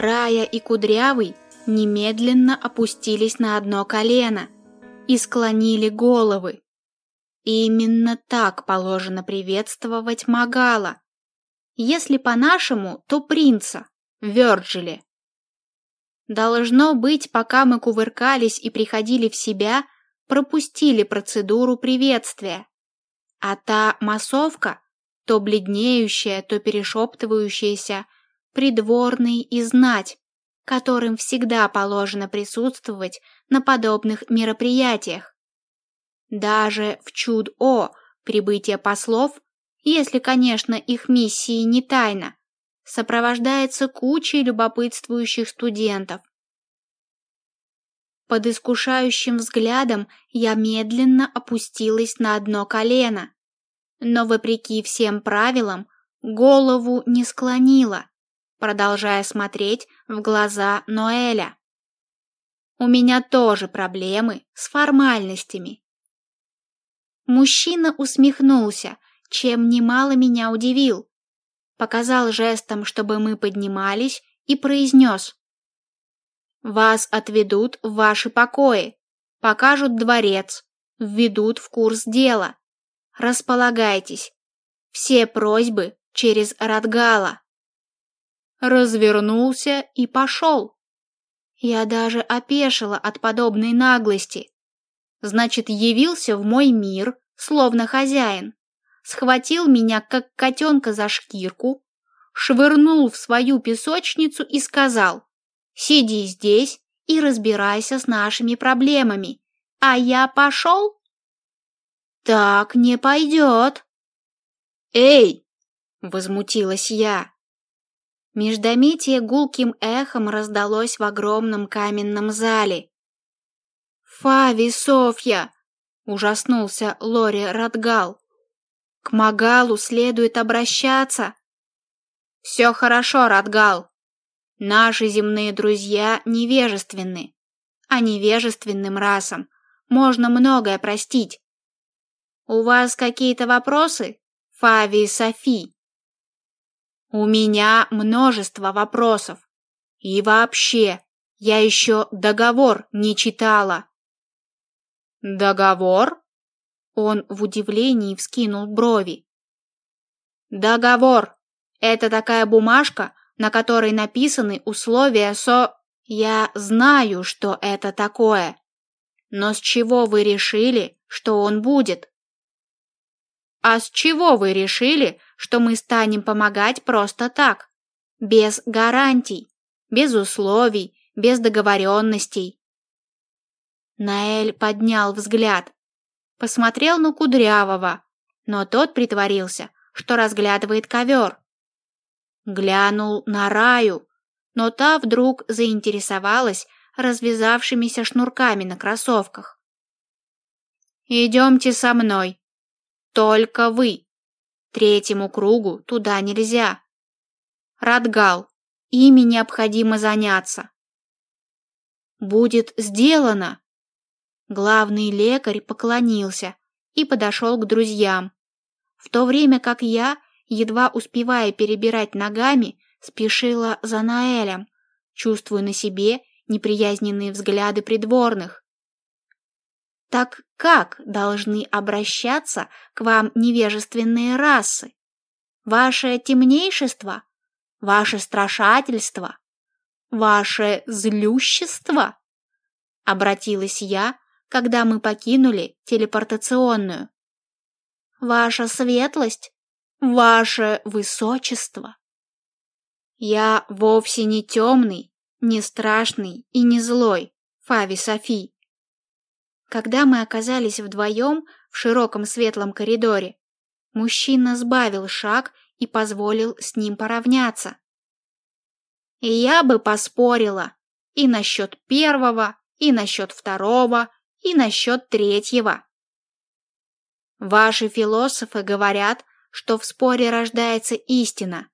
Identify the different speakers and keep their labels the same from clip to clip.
Speaker 1: Рая и Кудрявый немедленно опустились на одно колено и склонили головы. Именно так положено приветствовать Магала. Если по-нашему, то принца, Вёрджиле. Должно быть, пока мы кувыркались и приходили в себя, пропустили процедуру приветствия. А та массовка, то бледнеющая, то перешептывающаяся, придворный и знать, которым всегда положено присутствовать на подобных мероприятиях. Даже в чуд-о прибытие послов, если, конечно, их миссии не тайна, сопровождается кучей любопытствующих студентов. Под искушающим взглядом я медленно опустилась на одно колено, но, вопреки всем правилам, голову не склонила, продолжая смотреть в глаза Ноэля. У меня тоже проблемы с формальностями. Мужчина усмехнулся, чем немало меня удивил. Показал жестом, чтобы мы поднимались, и произнес. Вас отведут в ваши покои, покажут дворец, введут в курс дела. Располагайтесь. Все просьбы через Радгала. Развернулся и пошел. Я даже опешила от подобной наглости. Значит, явился в мой мир, словно хозяин, схватил меня, как котенка за шкирку, швырнул в свою песочницу и сказал Сиди здесь и разбирайся с нашими проблемами, а я пошел? Так не пойдет. Эй! Возмутилась я. Междометие гулким эхом раздалось в огромном каменном зале. «Фави, Софья!» — ужаснулся Лори Радгал. «К Магалу следует обращаться». «Все хорошо, Радгал», Наши земные друзья невежественны, а невежественным расам можно многое простить. У вас какие-то вопросы, Фави и Софи? У меня множество вопросов. И вообще, я еще договор не читала. Договор? Он в удивлении вскинул брови. Договор. Это такая бумажка, на которой написаны условия со... Я знаю, что это такое. Но с чего вы решили, что он будет? А с чего вы решили, что мы станем помогать просто так? Без гарантий, без условий, без договоренностей. Наэль поднял взгляд, посмотрел на Кудрявого, но тот притворился, что разглядывает ковер глянул на Раю, но та вдруг заинтересовалась развязавшимися шнурками на кроссовках. «Идемте со мной. Только вы. Третьему кругу туда нельзя. Радгал, ими необходимо заняться». «Будет сделано!» Главный лекарь поклонился и подошел к друзьям, в то время как я едва успевая перебирать ногами, спешила за Наэлем, чувствуя на себе неприязненные взгляды придворных. Так как должны обращаться к вам невежественные расы? Ваше темнейшество? Ваше страшательство? Ваше злющество? Обратилась я, когда мы покинули телепортационную. Ваша светлость? Ваше высочество. Я вовсе не темный, не страшный и не злой, Фави Софи. Когда мы оказались вдвоем в широком светлом коридоре, мужчина сбавил шаг и позволил с ним поравняться. И я бы поспорила и насчет первого, и насчет второго, и насчет третьего. Ваши философы говорят, что в споре рождается истина,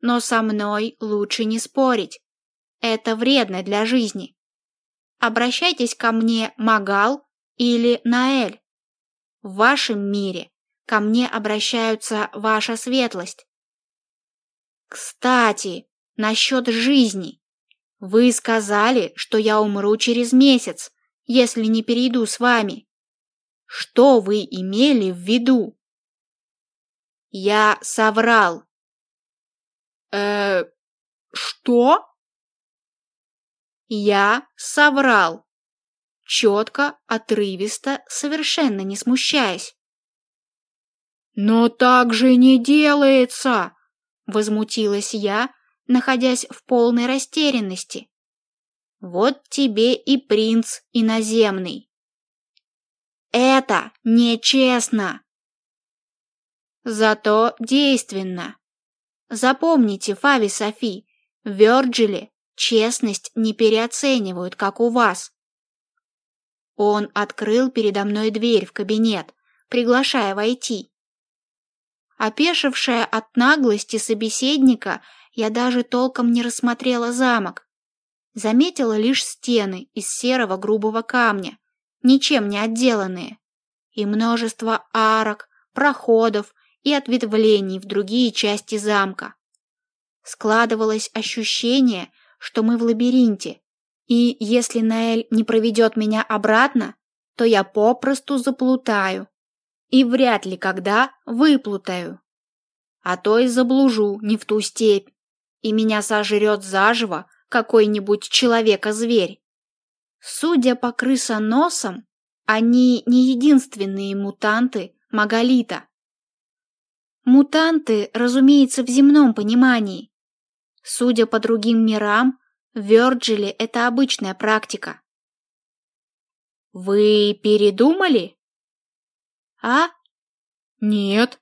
Speaker 1: но со мной лучше не спорить. Это вредно для жизни. Обращайтесь ко мне Магал или Наэль. В вашем мире ко мне обращаются ваша светлость. Кстати, насчет жизни. Вы сказали, что я умру через месяц, если не перейду с вами. Что вы имели в виду? Я соврал. Э, что? Я соврал. Четко, отрывисто, совершенно не смущаясь. «Но так же не делается!» — возмутилась я, находясь в полной растерянности. «Вот тебе и принц иноземный!» «Это нечестно!» «Зато действенно!» Запомните, Фави Софи, в Вёрджиле честность не переоценивают, как у вас. Он открыл передо мной дверь в кабинет, приглашая войти. Опешившая от наглости собеседника, я даже толком не рассмотрела замок. Заметила лишь стены из серого грубого камня, ничем не отделанные, и множество арок, проходов и ответвлений в другие части замка. Складывалось ощущение, что мы в лабиринте, и если Наэль не проведет меня обратно, то я попросту заплутаю и вряд ли когда выплутаю. А то и заблужу не в ту степь, и меня сожрет заживо какой-нибудь человека-зверь. Судя по крысоносам, они не единственные мутанты Маголита. Мутанты, разумеется, в земном понимании. Судя по другим мирам, в Вёрджиле это обычная практика. «Вы передумали?» «А?» «Нет».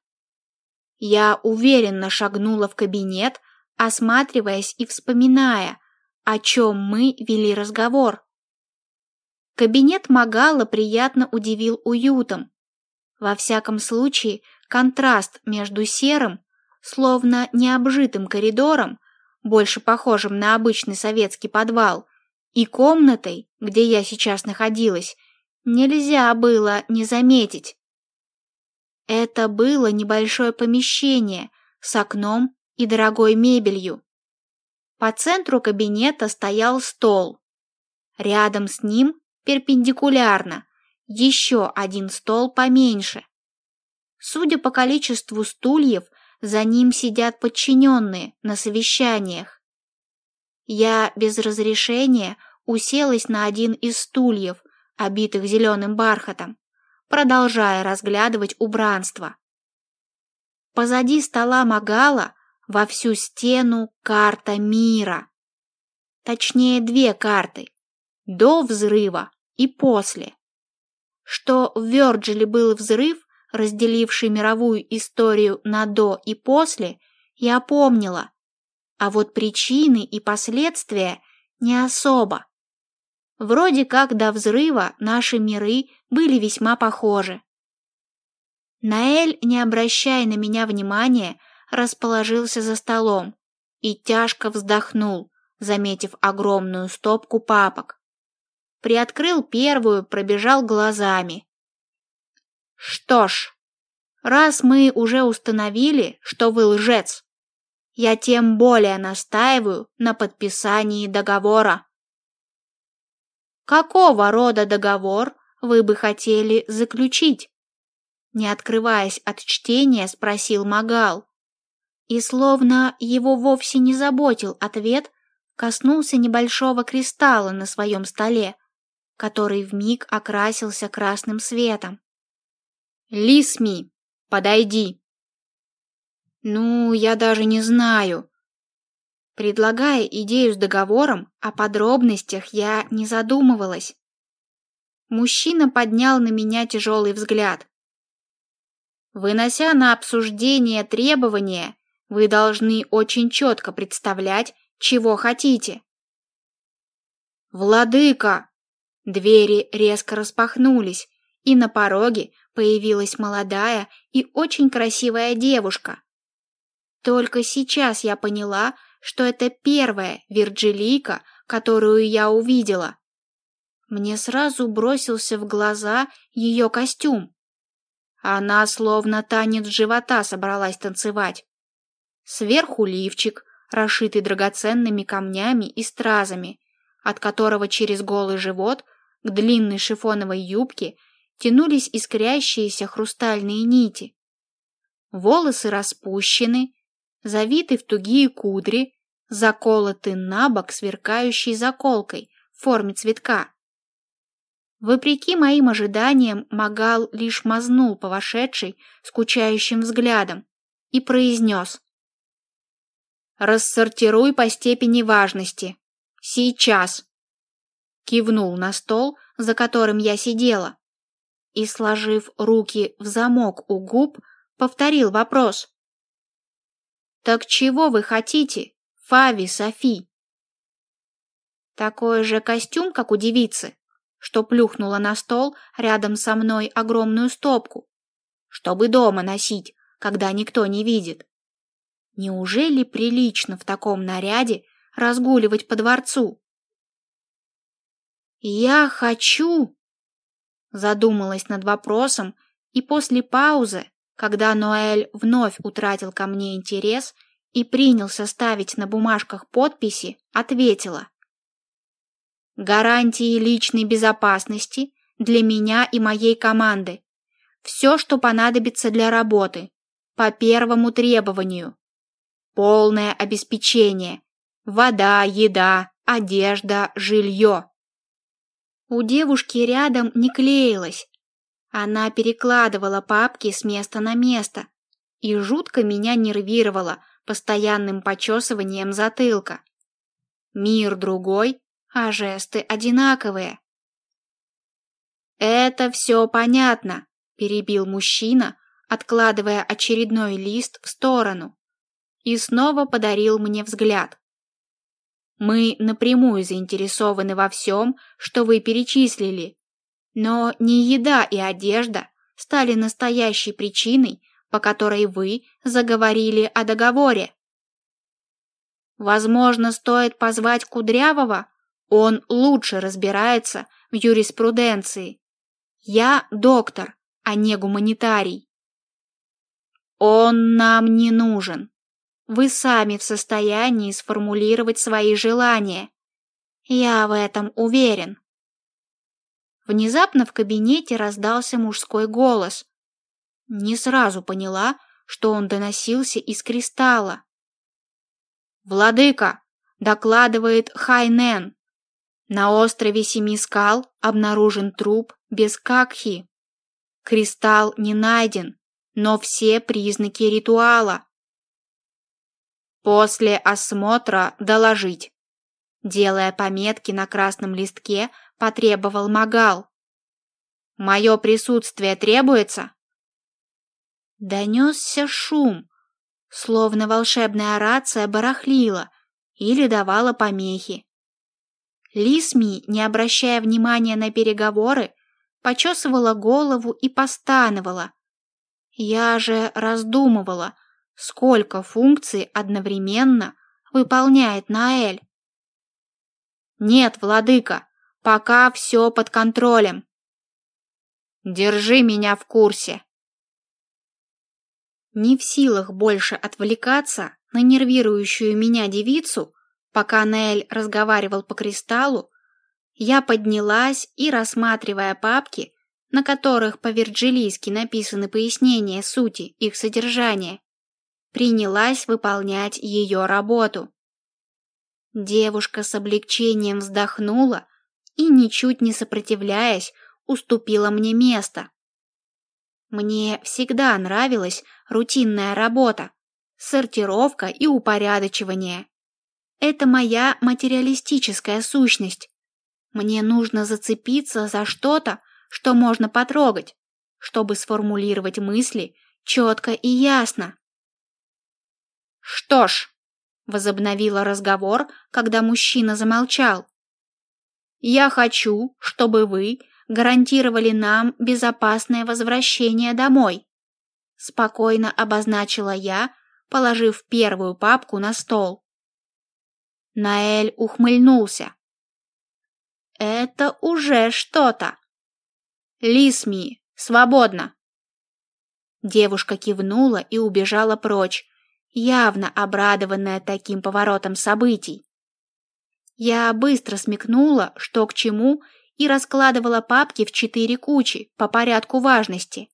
Speaker 1: Я уверенно шагнула в кабинет, осматриваясь и вспоминая, о чем мы вели разговор. Кабинет Магала приятно удивил уютом. Во всяком случае, контраст между серым, словно необжитым коридором, больше похожим на обычный советский подвал, и комнатой, где я сейчас находилась, нельзя было не заметить. Это было небольшое помещение с окном и дорогой мебелью. По центру кабинета стоял стол. Рядом с ним, перпендикулярно, еще один стол поменьше. Судя по количеству стульев, за ним сидят подчиненные на совещаниях. Я без разрешения уселась на один из стульев, обитых зеленым бархатом, продолжая разглядывать убранство. Позади стола Магала во всю стену карта мира. Точнее, две карты. До взрыва и после. Что в Вёрджиле был взрыв, разделивший мировую историю на «до» и «после», я помнила, а вот причины и последствия не особо. Вроде как до взрыва наши миры были весьма похожи. Наэль, не обращая на меня внимания, расположился за столом и тяжко вздохнул, заметив огромную стопку папок. Приоткрыл первую, пробежал глазами. Что ж, раз мы уже установили, что вы лжец, я тем более настаиваю на подписании договора. Какого рода договор вы бы хотели заключить? Не открываясь от чтения, спросил Магал. И словно его вовсе не заботил ответ, коснулся небольшого кристалла на своем столе, который вмиг окрасился красным светом. Лисми, подойди. Ну, я даже не знаю. Предлагая идею с договором, о подробностях я не задумывалась. Мужчина поднял на меня тяжелый взгляд. Вынося на обсуждение требования, вы должны очень четко представлять, чего хотите. Владыка! Двери резко распахнулись, и на пороге появилась молодая и очень красивая девушка. Только сейчас я поняла, что это первая Вирджилийка, которую я увидела. Мне сразу бросился в глаза ее костюм. Она словно танец живота собралась танцевать. Сверху лифчик, расшитый драгоценными камнями и стразами, от которого через голый живот к длинной шифоновой юбке тянулись искрящиеся хрустальные нити. Волосы распущены, завиты в тугие кудри, заколоты на бок сверкающей заколкой в форме цветка. Вопреки моим ожиданиям, Магал лишь мазнул по вошедшей скучающим взглядом и произнес. «Рассортируй по степени важности. Сейчас!» Кивнул на стол, за которым я сидела, и, сложив руки в замок у губ, повторил вопрос. «Так чего вы хотите, Фави Софи?» «Такой же костюм, как у девицы?» что плюхнула на стол рядом со мной огромную стопку, чтобы дома носить, когда никто не видит. Неужели прилично в таком наряде разгуливать по дворцу? «Я хочу...» Задумалась над вопросом, и после паузы, когда Ноэль вновь утратил ко мне интерес и принялся ставить на бумажках подписи, ответила. Гарантии личной безопасности для меня и моей команды. Все, что понадобится для работы. По первому требованию. Полное обеспечение. Вода, еда, одежда, жилье. У девушки рядом не клеилась. Она перекладывала папки с места на место и жутко меня нервировала постоянным почесыванием затылка. Мир другой, а жесты одинаковые. «Это все понятно», — перебил мужчина, откладывая очередной лист в сторону, и снова подарил мне взгляд. «Мы напрямую заинтересованы во всем, что вы перечислили, но не еда и одежда стали настоящей причиной, по которой вы заговорили о договоре. Возможно, стоит позвать Кудрявого он лучше разбирается в юриспруденции. Я доктор, а не гуманитарий. Он нам не нужен. Вы сами в состоянии сформулировать свои желания. Я в этом уверен. Внезапно в кабинете раздался мужской голос. Не сразу поняла, что он доносился из кристалла. «Владыка!» — докладывает Хайнен. На острове Семи Скал обнаружен труп без какхи. Кристалл не найден, но все признаки ритуала. После осмотра доложить. Делая пометки на красном листке, потребовал Магал. «Мое присутствие требуется?» Донесся шум, словно волшебная рация барахлила или давала помехи. Лисми, не обращая внимания на переговоры, почесывала голову и постановала. Я же раздумывала, сколько функций одновременно выполняет Наэль. «Нет, владыка, пока все под контролем. Держи меня в курсе». Не в силах больше отвлекаться на нервирующую меня девицу, Пока Нель разговаривал по кристаллу, я поднялась и, рассматривая папки, на которых по-вирджилийски написаны пояснения сути их содержания, принялась выполнять ее работу. Девушка с облегчением вздохнула и, ничуть не сопротивляясь, уступила мне место. Мне всегда нравилась рутинная работа, сортировка и упорядочивание. Это моя материалистическая сущность. Мне нужно зацепиться за что-то, что можно потрогать, чтобы сформулировать мысли четко и ясно. Что ж, возобновила разговор, когда мужчина замолчал. Я хочу, чтобы вы гарантировали нам безопасное возвращение домой. Спокойно обозначила я, положив первую папку на стол. Наэль ухмыльнулся. «Это уже что-то!» «Лисми, свободно!» Девушка кивнула и убежала прочь. Явно обрадованная таким поворотом событий. Я быстро смекнула, что к чему, и раскладывала папки в четыре кучи по порядку важности.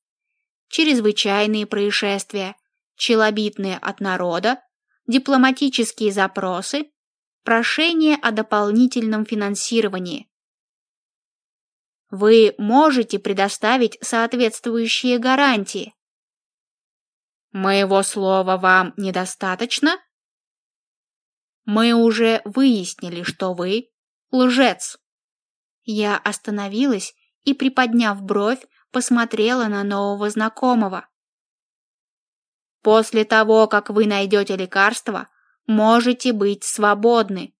Speaker 1: Чрезвычайные происшествия, челобитные от народа, дипломатические запросы, прошение о дополнительном финансировании. Вы можете предоставить соответствующие гарантии. Моего слова вам недостаточно? Мы уже выяснили, что вы лжец. Я остановилась и, приподняв бровь, посмотрела на нового знакомого. После того, как вы найдете лекарство, можете быть свободны.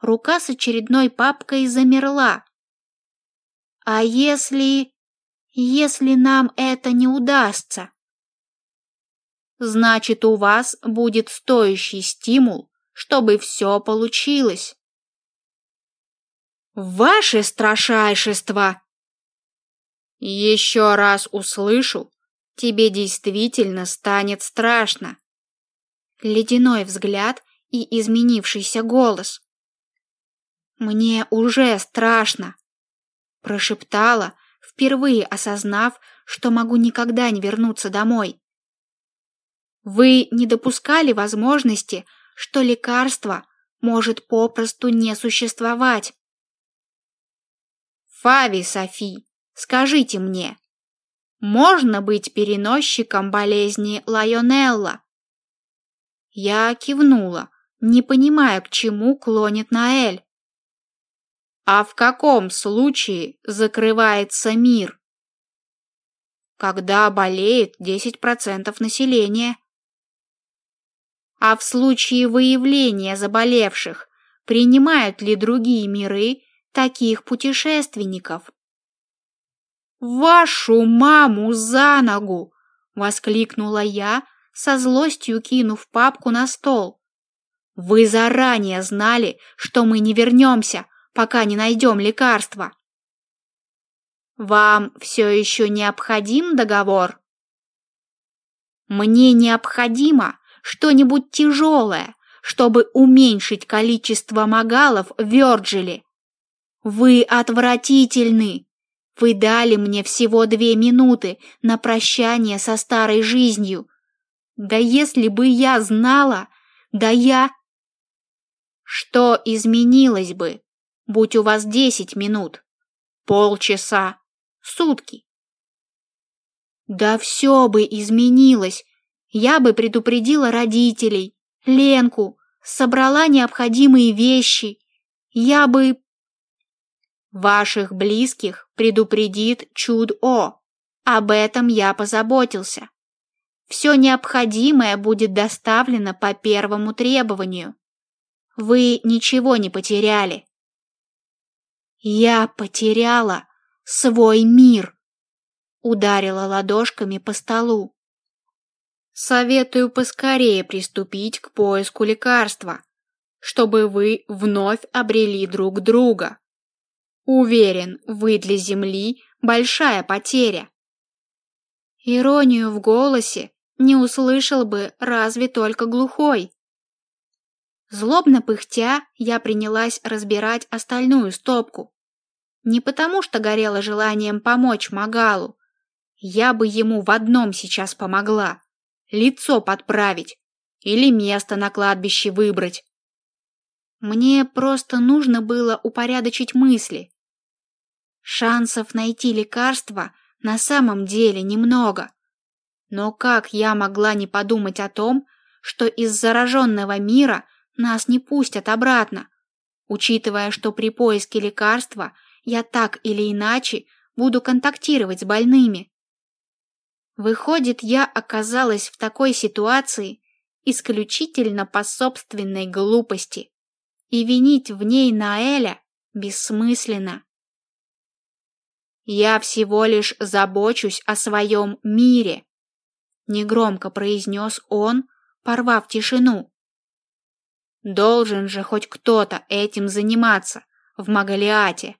Speaker 1: Рука с очередной папкой замерла. А если... если нам это не удастся? Значит, у вас будет стоящий стимул, чтобы все получилось. Ваше страшайшество! Еще раз услышу, тебе действительно станет страшно. Ледяной взгляд и изменившийся голос. Мне уже страшно, прошептала, впервые осознав, что могу никогда не вернуться домой. Вы не допускали возможности, что лекарство может попросту не существовать. Фави Софи, скажите мне, можно быть переносчиком болезни Лайонелла? Я кивнула, не понимая, к чему клонит Наэль. А в каком случае закрывается мир? Когда болеет 10% населения. А в случае выявления заболевших принимают ли другие миры таких путешественников? «Вашу маму за ногу!» — воскликнула я, со злостью кинув папку на стол. «Вы заранее знали, что мы не вернемся, пока не найдем лекарства». «Вам все еще необходим договор?» «Мне необходимо что-нибудь тяжелое, чтобы уменьшить количество магалов в Вёрджиле. Вы отвратительны. Вы дали мне всего две минуты на прощание со старой жизнью. Да если бы я знала, да я... Что изменилось бы, будь у вас десять минут, полчаса, сутки? Да все бы изменилось, я бы предупредила родителей, Ленку, собрала необходимые вещи. Я бы... Ваших близких предупредит Чуд-О. Об этом я позаботился. Все необходимое будет доставлено по первому требованию. Вы ничего не потеряли. Я потеряла свой мир. Ударила ладошками по столу. Советую поскорее приступить к поиску лекарства, чтобы вы вновь обрели друг друга. Уверен, вы для Земли большая потеря. Иронию в голосе не услышал бы разве только глухой. Злобно пыхтя, я принялась разбирать остальную стопку. Не потому, что горела желанием помочь Магалу. Я бы ему в одном сейчас помогла лицо подправить или место на кладбище выбрать. Мне просто нужно было упорядочить мысли. Шансов найти лекарство на самом деле немного. Но как я могла не подумать о том, что из зараженного мира нас не пустят обратно, учитывая, что при поиске лекарства я так или иначе буду контактировать с больными. Выходит, я оказалась в такой ситуации исключительно по собственной глупости, и винить в ней Наэля бессмысленно. Я всего лишь забочусь о своем мире, негромко произнес он, порвав тишину. Должен же хоть кто-то этим заниматься в Магалиате.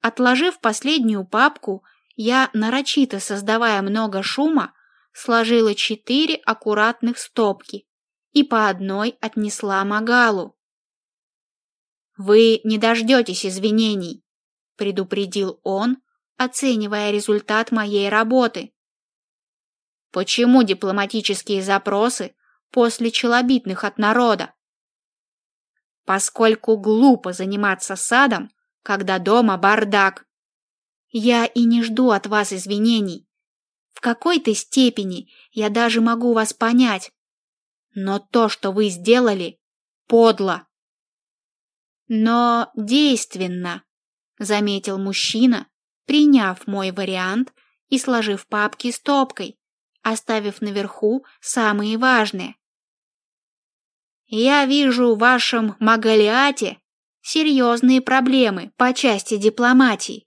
Speaker 1: Отложив последнюю папку, я, нарочито создавая много шума, сложила четыре аккуратных стопки и по одной отнесла Магалу. «Вы не дождетесь извинений», — предупредил он, оценивая результат моей работы. «Почему дипломатические запросы после челобитных от народа?» «Поскольку глупо заниматься садом, когда дома бардак. Я и не жду от вас извинений. В какой-то степени я даже могу вас понять. Но то, что вы сделали, подло. Но действенно, заметил мужчина, приняв мой вариант и сложив папки стопкой, оставив наверху самые важные. Я вижу в вашем Магалиате серьезные проблемы по части дипломатии.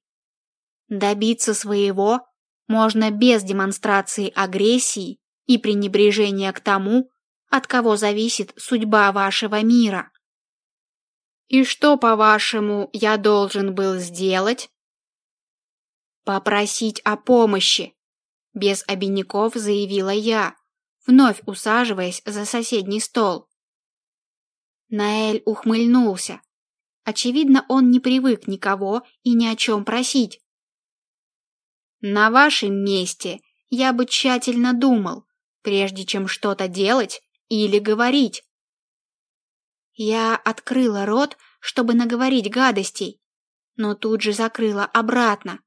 Speaker 1: Добиться своего можно без демонстрации агрессии и пренебрежения к тому, от кого зависит судьба вашего мира. И что, по-вашему, я должен был сделать? Попросить о помощи, без обиняков заявила я, вновь усаживаясь за соседний стол. Наэль ухмыльнулся. Очевидно, он не привык никого и ни о чем просить. На вашем месте я бы тщательно думал, прежде чем что-то делать или говорить. Я открыла рот, чтобы наговорить гадостей, но тут же закрыла обратно.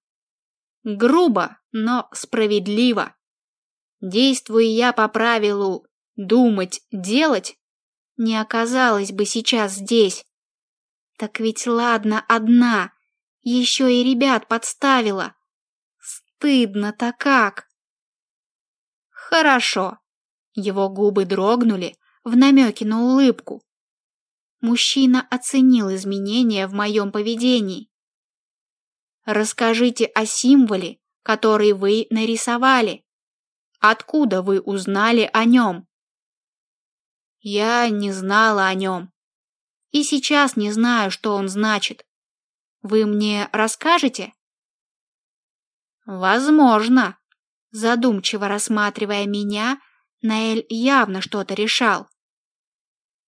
Speaker 1: Грубо, но справедливо. Действуя я по правилу «думать, делать», не оказалась бы сейчас здесь. Так ведь ладно одна, еще и ребят подставила. Стыдно-то как. Хорошо. Его губы дрогнули в намеке на улыбку. Мужчина оценил изменения в моем поведении. Расскажите о символе, который вы нарисовали. Откуда вы узнали о нем? Я не знала о нем и сейчас не знаю, что он значит. Вы мне расскажете? Возможно. Задумчиво рассматривая меня, Наэль явно что-то решал.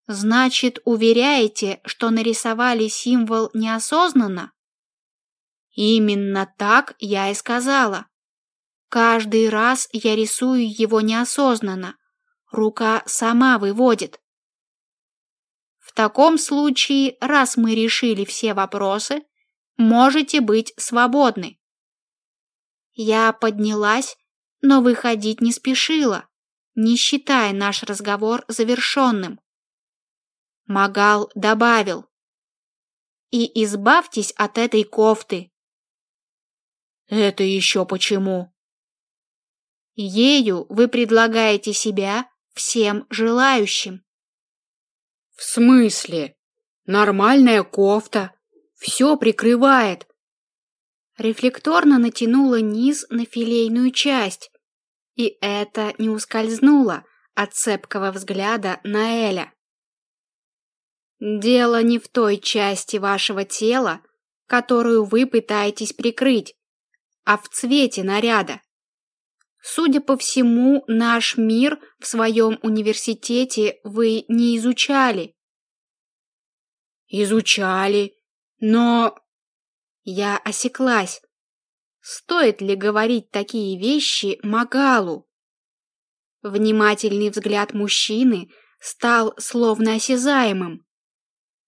Speaker 1: Значит, уверяете, что нарисовали символ неосознанно? Именно так я и сказала. Каждый раз я рисую его неосознанно. Рука сама выводит. В таком случае, раз мы решили все вопросы, можете быть свободны. Я поднялась, но выходить не спешила, не считая наш разговор завершенным. Магал добавил. И избавьтесь от этой кофты. Это еще почему? Ею вы предлагаете себя всем желающим.
Speaker 2: В смысле? Нормальная кофта. Все прикрывает.
Speaker 1: Рефлекторно натянула низ на филейную часть, и это не ускользнуло от цепкого взгляда на Эля. Дело не в той части вашего тела, которую вы пытаетесь прикрыть, а в цвете наряда. Судя по всему, наш мир в своем университете вы не изучали.
Speaker 2: Изучали, но...
Speaker 1: Я осеклась. Стоит ли говорить такие вещи Магалу? Внимательный взгляд мужчины стал словно осязаемым.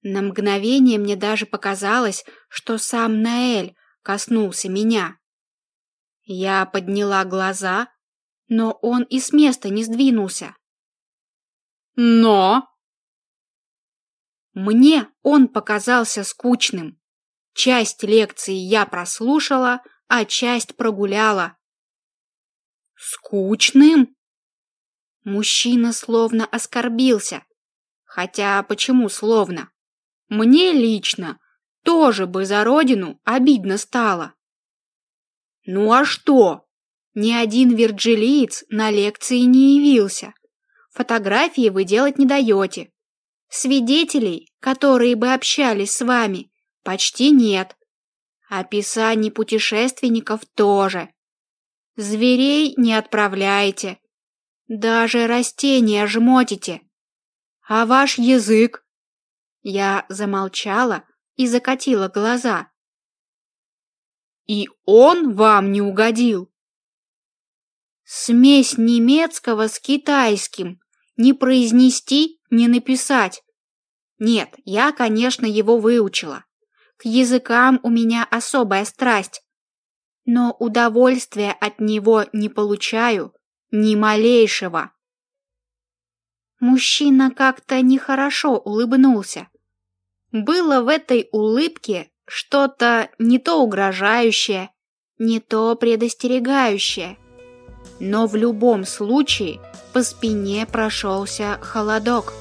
Speaker 1: На мгновение мне даже показалось, что сам Наэль коснулся меня. Я подняла глаза, но он и с места не сдвинулся.
Speaker 2: Но
Speaker 1: мне он показался скучным. Часть лекции я прослушала, а часть прогуляла.
Speaker 2: Скучным?
Speaker 1: Мужчина словно оскорбился. Хотя почему словно? Мне лично тоже бы за родину обидно стало. Ну а что? Ни один вирджилиец на лекции не явился. Фотографии вы делать не даете. Свидетелей, которые бы общались с вами, почти нет. Описаний путешественников тоже. Зверей не отправляете, Даже растения жмотите. А ваш язык? Я замолчала и закатила глаза.
Speaker 2: И он вам не угодил?
Speaker 1: Смесь немецкого с китайским. Не произнести, не написать. Нет, я, конечно, его выучила. К языкам у меня особая страсть. Но удовольствия от него не получаю, ни малейшего. Мужчина как-то нехорошо улыбнулся. Было в этой улыбке что-то не то угрожающее, не то предостерегающее. Но в любом случае по спине прошелся холодок.